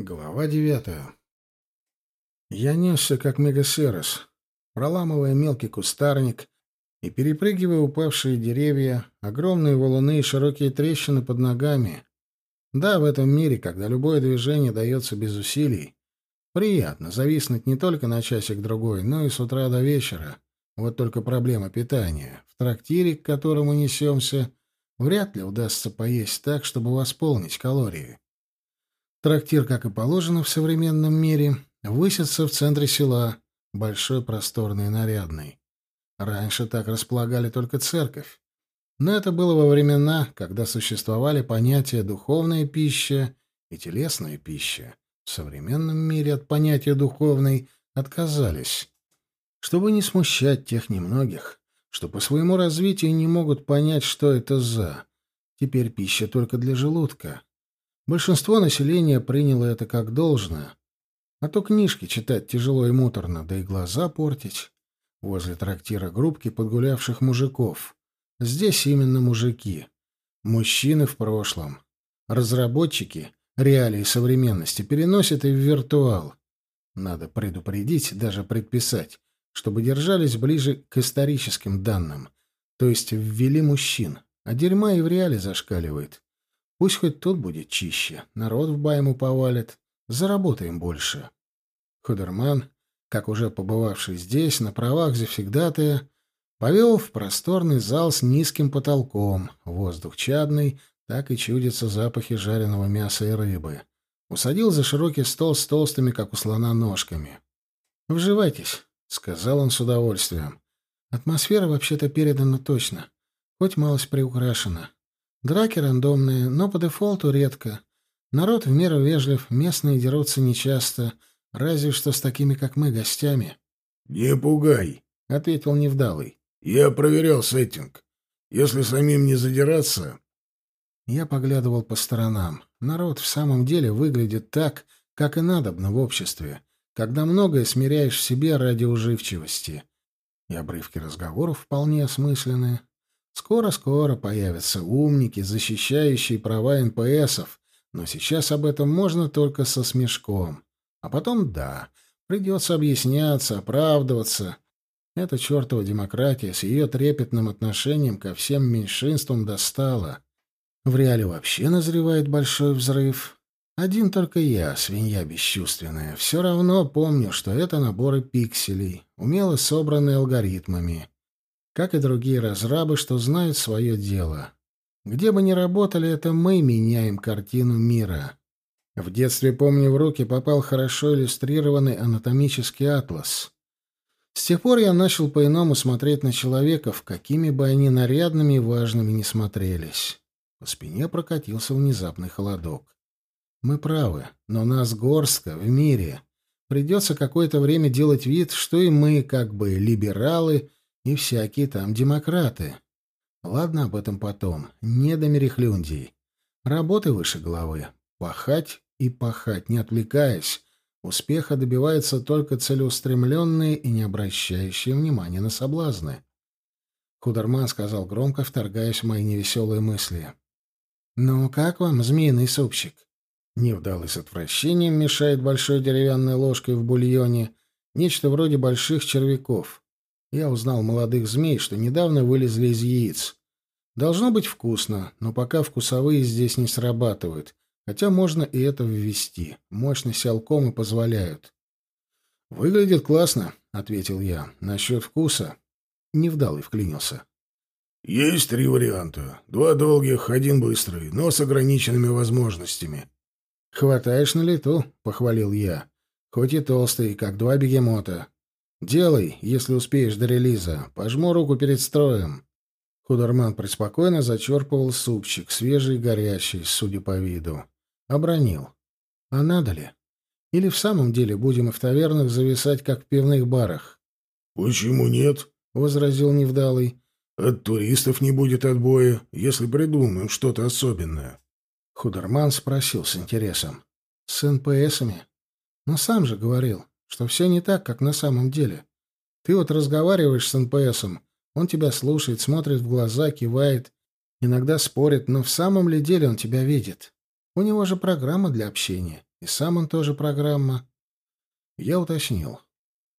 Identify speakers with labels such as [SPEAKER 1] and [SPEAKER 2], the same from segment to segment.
[SPEAKER 1] Глава девятая. Я несся, как мегасерос, проламывая мелкий кустарник и перепрыгивая упавшие деревья, огромные валуны и широкие трещины под ногами. Да, в этом мире, когда любое движение дается без усилий, приятно зависнуть не только на часик-другой, но и с утра до вечера. Вот только проблема питания. В трактире, к которому несемся, вряд ли удастся поесть так, чтобы восполнить калории. Трактир, как и положено в современном мире, высится в центре села, большой, просторный и нарядный. Раньше так располагали только церковь. Но это было во времена, когда существовали понятия «духовная пища» и «телесная пища». В современном мире от понятия «духовной» отказались. Чтобы не смущать тех немногих, что по своему развитию не могут понять, что это за. Теперь пища только для желудка. Большинство населения приняло это как должное. А то книжки читать тяжело и муторно, да и глаза портить. Возле трактира группки подгулявших мужиков. Здесь именно мужики. Мужчины в прошлом. Разработчики реалии современности переносят и в виртуал. Надо предупредить, даже предписать, чтобы держались ближе к историческим данным. То есть ввели мужчин, а дерьма и в реале зашкаливает. Пусть хоть тут будет чище, народ в байму повалит, заработаем больше. Худерман, как уже побывавший здесь, на правах завсегдатая, повел в просторный зал с низким потолком, воздух чадный, так и чудятся запахи жареного мяса и рыбы. Усадил за широкий стол с толстыми, как у слона, ножками. «Вживайтесь», — сказал он с удовольствием. «Атмосфера вообще-то передана точно, хоть малость приукрашена. Драки рандомные, но по дефолту редко. Народ в меру вежлив, местные дерутся нечасто, разве что с такими, как мы, гостями.
[SPEAKER 2] — Не пугай, —
[SPEAKER 1] ответил Невдалый.
[SPEAKER 2] — Я проверял сеттинг. Если самим не задираться...
[SPEAKER 1] Я поглядывал по сторонам. Народ в самом деле выглядит так, как и надобно в обществе, когда многое смиряешь в себе ради уживчивости. И обрывки разговоров вполне осмысленные. Скоро-скоро появятся умники, защищающие права НПСов, но сейчас об этом можно только со смешком. А потом, да, придется объясняться, оправдываться. Эта чертова демократия с ее трепетным отношением ко всем меньшинствам достала. В реале вообще назревает большой взрыв. Один только я, свинья бесчувственная, все равно помню, что это наборы пикселей, умело собранные алгоритмами как и другие разрабы, что знают свое дело. Где бы ни работали, это мы меняем картину мира. В детстве, помню, в руки попал хорошо иллюстрированный анатомический атлас. С тех пор я начал по-иному смотреть на человеков, какими бы они нарядными и важными ни смотрелись. По спине прокатился внезапный холодок. Мы правы, но нас горстка в мире. Придется какое-то время делать вид, что и мы, как бы либералы, и всякие там демократы. Ладно, об этом потом. Не до мерехлюндий. Работы выше головы. Пахать и пахать, не отвлекаясь. Успеха добиваются только целеустремленные и не обращающие внимания на соблазны. Худерман сказал громко, вторгаясь в мои невеселые мысли. «Ну, как вам, змеиный супчик?» Невдалый с отвращением мешает большой деревянной ложкой в бульоне нечто вроде больших червяков. Я узнал молодых змей, что недавно вылезли из яиц. Должно быть вкусно, но пока вкусовые здесь не срабатывают, хотя можно и это ввести. Мощность алкомы позволяют. «Выглядит классно», — ответил я. «Насчет вкуса...» Невдалый вклинился.
[SPEAKER 2] «Есть три варианта. Два долгих, один быстрый, но с ограниченными возможностями».
[SPEAKER 1] «Хватаешь на лету», — похвалил я. «Хоть и толстый, как два бегемота. «Делай, если успеешь до релиза. Пожму руку перед строем». Худерман преспокойно зачерпывал супчик, свежий и горячий, судя по виду. Обронил. «А надо ли? Или в самом деле будем и в тавернах зависать, как в пивных барах?»
[SPEAKER 2] «Почему нет?» — возразил Невдалый. «От туристов не будет отбоя, если придумаем что-то особенное».
[SPEAKER 1] Худерман спросил с интересом. «С НПСами? Но сам же говорил, что все не так, как на самом деле. Ты вот разговариваешь с НПСом, он тебя слушает, смотрит в глаза, кивает, иногда спорит, но в самом ли деле он тебя видит? У него же программа для общения. И сам он тоже программа. Я уточнил.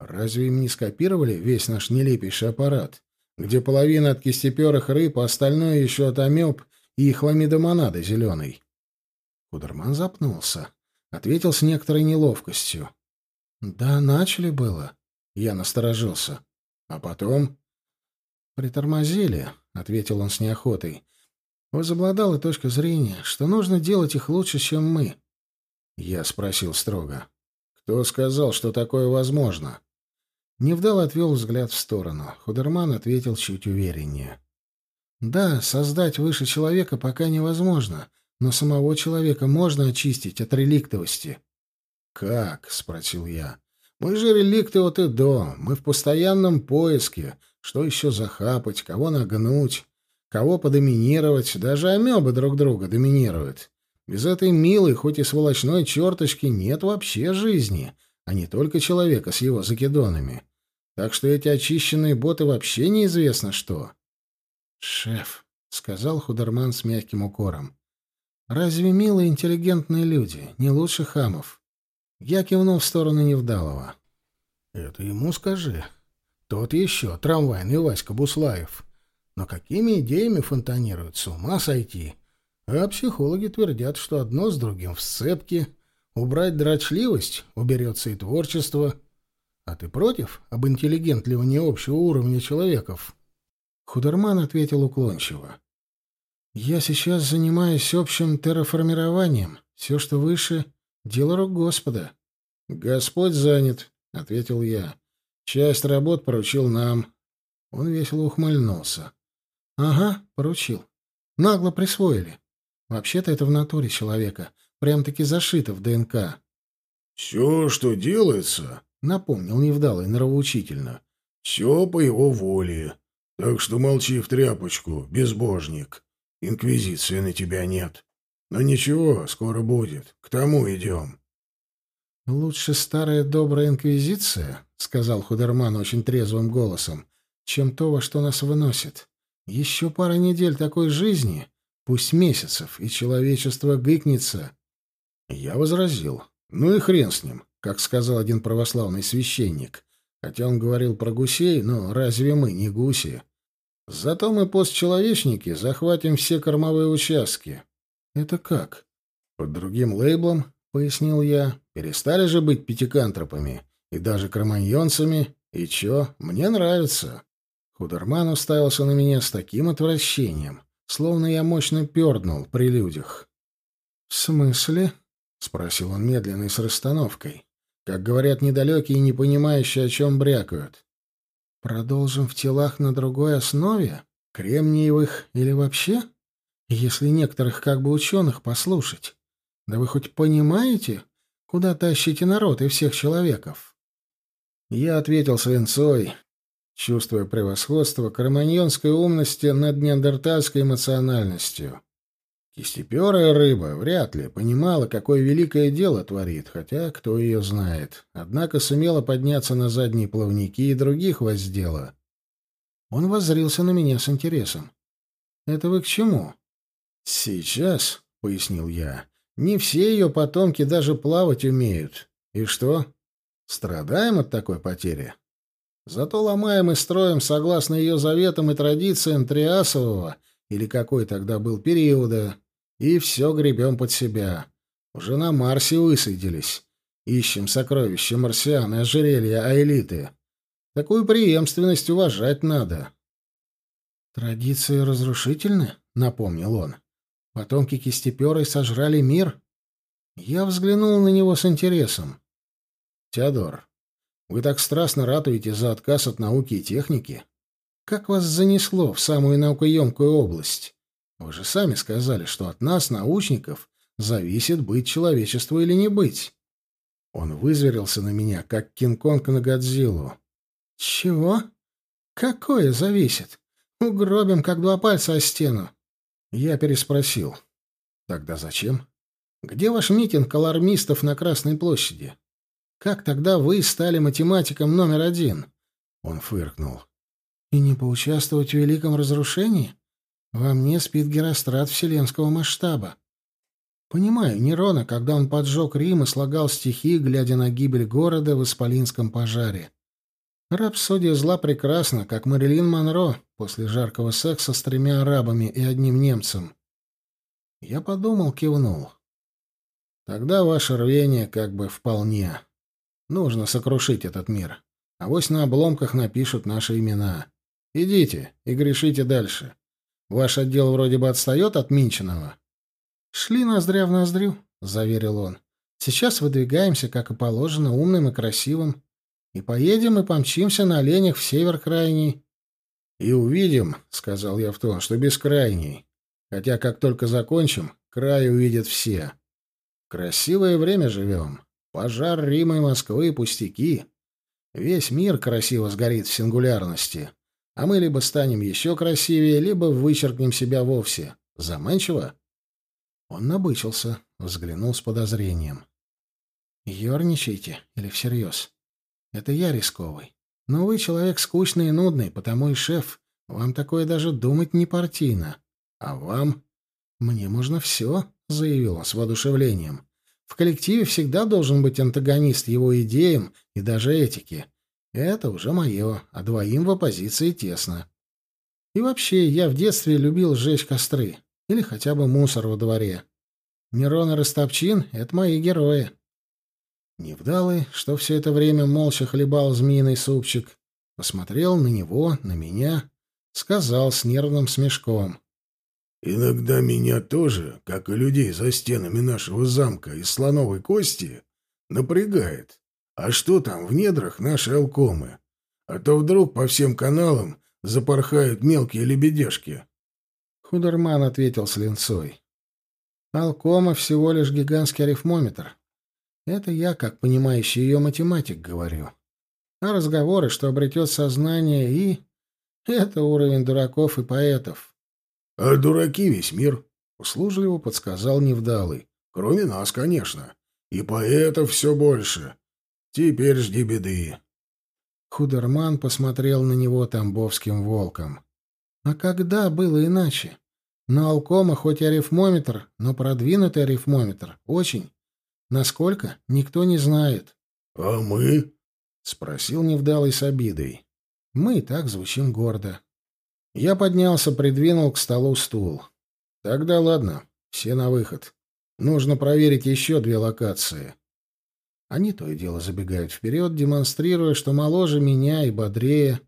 [SPEAKER 1] Разве им не скопировали весь наш нелепейший аппарат, где половина от кистеперых рыб, а остальное еще от амеб и хламидомонады зеленой? Кудерман запнулся. Ответил с некоторой неловкостью. «Да, начали было». Я насторожился. «А потом?» «Притормозили», — ответил он с неохотой. Возобладала точка зрения, что нужно делать их лучше, чем мы. Я спросил строго. «Кто сказал, что такое возможно?» Невдал отвел взгляд в сторону. Худерман ответил чуть увереннее. «Да, создать выше человека пока невозможно, но самого человека можно очистить от реликтовости». «Как?» — спросил я. «Мы же реликты от и до. Мы в постоянном поиске. Что еще захапать, кого нагнуть, кого подоминировать. Даже амебы друг друга доминируют. Без этой милой, хоть и сволочной черточки нет вообще жизни, а не только человека с его закидонами. Так что эти очищенные боты вообще неизвестно что». «Шеф», — сказал Худерман с мягким укором, — «разве милые интеллигентные люди не лучше хамов?» Я кивнул в сторону Невдалова. «Это ему скажи. Тот еще, трамвайный Васька Буслаев. Но какими идеями фонтанируют, с ума сойти. А психологи твердят, что одно с другим в сцепке. Убрать дрочливость, уберется и творчество. А ты против об интеллигентливании общего уровня человеков?» Худерман ответил уклончиво. «Я сейчас занимаюсь общим терраформированием. Все, что выше, — дело рук Господа». «Господь занят», — ответил я. Часть работ поручил нам. Он весело ухмыльнулся. Ага, поручил. Нагло присвоили. Вообще-то это в натуре человека. Прям-таки зашито в ДНК.
[SPEAKER 2] Все, что делается,
[SPEAKER 1] напомнил невдалый нравоучительно.
[SPEAKER 2] Все по его воле. Так что молчи в тряпочку, безбожник. Инквизиции на тебя нет. Но ничего, скоро будет. К тому идем.
[SPEAKER 1] «Лучше старая добрая инквизиция», — сказал Худерман очень трезвым голосом, — «чем то, во что нас выносит. Еще пара недель такой жизни, пусть месяцев, и человечество гыкнется». Я возразил. «Ну и хрен с ним», как сказал один православный священник. Хотя он говорил про гусей, но разве мы не гуси? Зато мы постчеловечники захватим все кормовые участки. Это как? Под другим лейблом пояснил я. «Перестали же быть пятикантропами и даже кроманьонцами. И чё? Мне нравится». Худерман уставился на меня с таким отвращением, словно я мощно перднул при людях. «В смысле?» — спросил он медленно и с расстановкой. Как говорят недалекие не понимающие, о чем брякают. «Продолжим в телах на другой основе? Кремниевых или вообще? Если некоторых как бы ученых послушать?» Да вы хоть понимаете, куда тащите народ и всех человеков? Я ответил свинцой, чувствуя превосходство карманьонской умности над неандертальской эмоциональностью. Кистеперая рыба вряд ли понимала, какое великое дело творит, хотя кто ее знает. Однако сумела подняться на задние плавники и других воздела. Он воззрился на меня с интересом. «Это вы к чему?» «Сейчас», — пояснил я, не все ее потомки даже плавать умеют. И что? Страдаем от такой потери? Зато ломаем и строим согласно ее заветам и традициям Триасового, или какой тогда был периода, и все гребем под себя. Уже на Марсе высадились. Ищем сокровища марсиан и ожерелья Аэлиты. Такую преемственность уважать надо. «Традиции разрушительны?» — напомнил он. Потомки кистеперой сожрали мир? Я взглянул на него с интересом. Теодор, вы так страстно ратуете за отказ от науки и техники. Как вас занесло в самую наукоемкую область? Вы же сами сказали, что от нас, научников, зависит быть человечеству или не быть. Он вызверился на меня, как Кинг-Конг на Годзиллу. Чего? Какое зависит? Угробим, как два пальца о стену. Я переспросил. Тогда зачем? Где ваш митинг алармистов на Красной площади? Как тогда вы стали математиком номер один? Он фыркнул. И не поучаствовать в великом разрушении? Во мне спит Герострат вселенского масштаба. Понимаю Нерона, когда он поджег Рим и слагал стихи, глядя на гибель города в Исполинском пожаре. Рапсодия зла прекрасна, как Марилин Монро после жаркого секса с тремя арабами и одним немцем. Я подумал, кивнул. Тогда ваше рвение как бы вполне. Нужно сокрушить этот мир. А вось на обломках напишут наши имена. Идите и грешите дальше. Ваш отдел вроде бы отстает от Минчиного. Шли ноздря в ноздрю, — заверил он. Сейчас выдвигаемся, как и положено, умным и красивым. И поедем и помчимся на оленях в север крайний. — И увидим, — сказал я в тон, — что бескрайний. Хотя как только закончим, край увидят все. Красивое время живем. Пожар Рима и Москвы — пустяки. Весь мир красиво сгорит в сингулярности. А мы либо станем еще красивее, либо вычеркнем себя вовсе. Заманчиво? Он набычился, взглянул с подозрением. «Ерничаете или всерьез? Это я рисковый. Но вы человек скучный и нудный, потому и шеф. Вам такое даже думать не партийно. А вам? Мне можно все, — заявил он с воодушевлением. В коллективе всегда должен быть антагонист его идеям и даже этике. Это уже мое, а двоим в оппозиции тесно. И вообще, я в детстве любил сжечь костры. Или хотя бы мусор во дворе. Мирон и Ростопчин — это мои герои. Невдалый, что все это время молча хлебал змеиный супчик, посмотрел на него, на меня, сказал с нервным смешком.
[SPEAKER 2] «Иногда меня тоже, как и людей за стенами нашего замка из слоновой кости, напрягает. А что там в недрах нашей алкомы? А то вдруг по всем каналам запорхают мелкие лебедешки».
[SPEAKER 1] Худерман ответил с линцой. «Алкома всего лишь гигантский арифмометр. Это я, как понимающий ее математик, говорю. А разговоры, что обретет сознание и... Это уровень дураков и поэтов.
[SPEAKER 2] — А дураки весь мир, — услужливо подсказал Невдалый. — Кроме нас, конечно. И поэтов все больше. Теперь жди беды.
[SPEAKER 1] Худерман посмотрел на него тамбовским волком. А когда было иначе? На Алкома хоть арифмометр, но продвинутый арифмометр. Очень. Насколько, никто не знает.
[SPEAKER 2] — А мы?
[SPEAKER 1] — спросил Невдалый с обидой. — Мы так звучим гордо. Я поднялся, придвинул к столу стул. — Тогда ладно, все на выход. Нужно проверить еще две локации. Они то и дело забегают вперед, демонстрируя, что моложе меня и бодрее.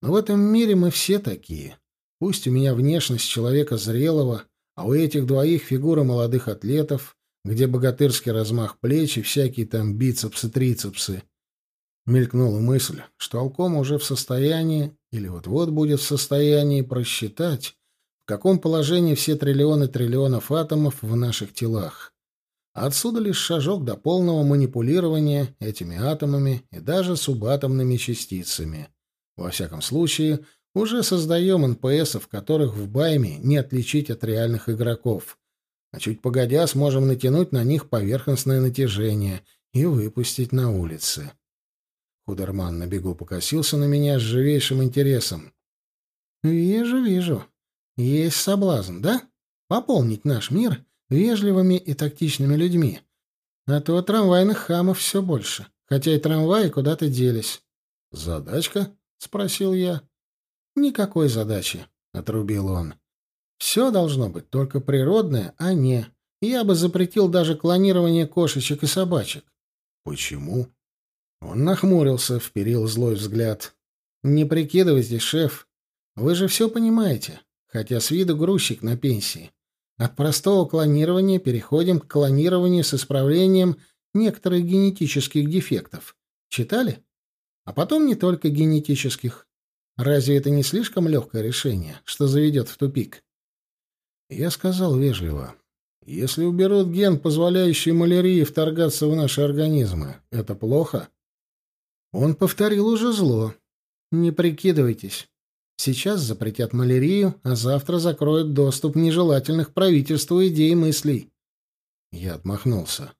[SPEAKER 1] Но в этом мире мы все такие. Пусть у меня внешность человека зрелого, а у этих двоих фигура молодых атлетов, где богатырский размах плеч и всякие там бицепсы-трицепсы. Мелькнула мысль, что Алком уже в состоянии, или вот-вот будет в состоянии просчитать, в каком положении все триллионы триллионов атомов в наших телах. Отсюда лишь шажок до полного манипулирования этими атомами и даже субатомными частицами. Во всяком случае, уже создаем НПСов, которых в Байме не отличить от реальных игроков а чуть погодя сможем натянуть на них поверхностное натяжение и выпустить на улицы. Худерман на бегу покосился на меня с живейшим интересом. «Вижу, вижу. Есть соблазн, да? Пополнить наш мир вежливыми и тактичными людьми. А то трамвайных хамов все больше, хотя и трамваи куда-то делись». «Задачка?» — спросил я. «Никакой задачи», — отрубил он. Все должно быть только природное, а не... Я бы запретил даже клонирование кошечек и собачек.
[SPEAKER 2] Почему?
[SPEAKER 1] Он нахмурился, вперил злой взгляд. Не прикидывайтесь, шеф. Вы же все понимаете, хотя с виду грузчик на пенсии. От простого клонирования переходим к клонированию с исправлением некоторых генетических дефектов. Читали? А потом не только генетических. Разве это не слишком легкое решение, что заведет в тупик? Я сказал вежливо. Если уберут ген, позволяющий малярии вторгаться в наши организмы, это плохо? Он повторил уже зло. Не прикидывайтесь. Сейчас запретят малярию, а завтра закроют доступ нежелательных правительству идей и мыслей. Я отмахнулся.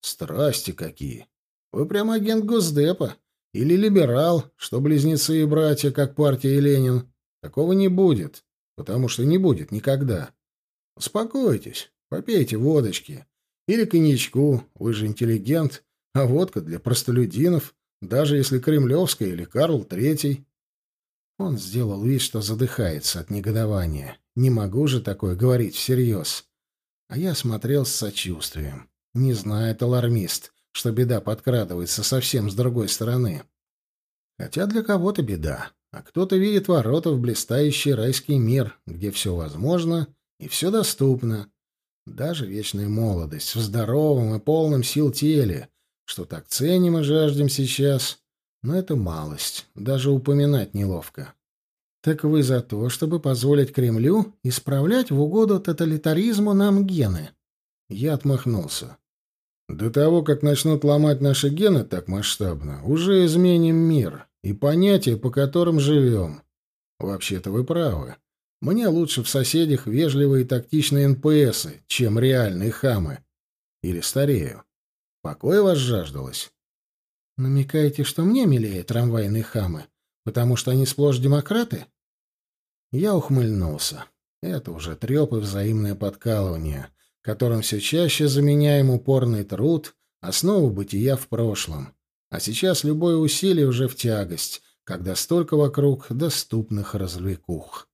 [SPEAKER 1] Страсти какие! Вы прямо агент Госдепа. Или либерал, что близнецы и братья, как партия и Ленин. Такого не будет, потому что не будет никогда. Успокойтесь, попейте водочки. Или коньячку, вы же интеллигент, а водка для простолюдинов, даже если кремлевская или Карл Третий. Он сделал вид, что задыхается от негодования. Не могу же такое говорить всерьез. А я смотрел с сочувствием. Не знает алармист, что беда подкрадывается совсем с другой стороны. Хотя для кого-то беда, а кто-то видит ворота в блистающий райский мир, где все возможно и все доступно. Даже вечная молодость в здоровом и полном сил теле, что так ценим и жаждем сейчас, но это малость, даже упоминать неловко. Так вы за то, чтобы позволить Кремлю исправлять в угоду тоталитаризму нам гены? Я отмахнулся. До того, как начнут ломать наши гены так масштабно, уже изменим мир и понятия, по которым живем. Вообще-то вы правы. Мне лучше в соседях вежливые и тактичные НПСы, чем реальные хамы. Или старею. Покоя вас жаждалось? Намекаете, что мне милее трамвайные хамы, потому что они сплошь демократы? Я ухмыльнулся. Это уже треп и взаимное подкалывание, которым все чаще заменяем упорный труд, основу бытия в прошлом. А сейчас любое усилие уже в тягость, когда столько вокруг доступных развлекух.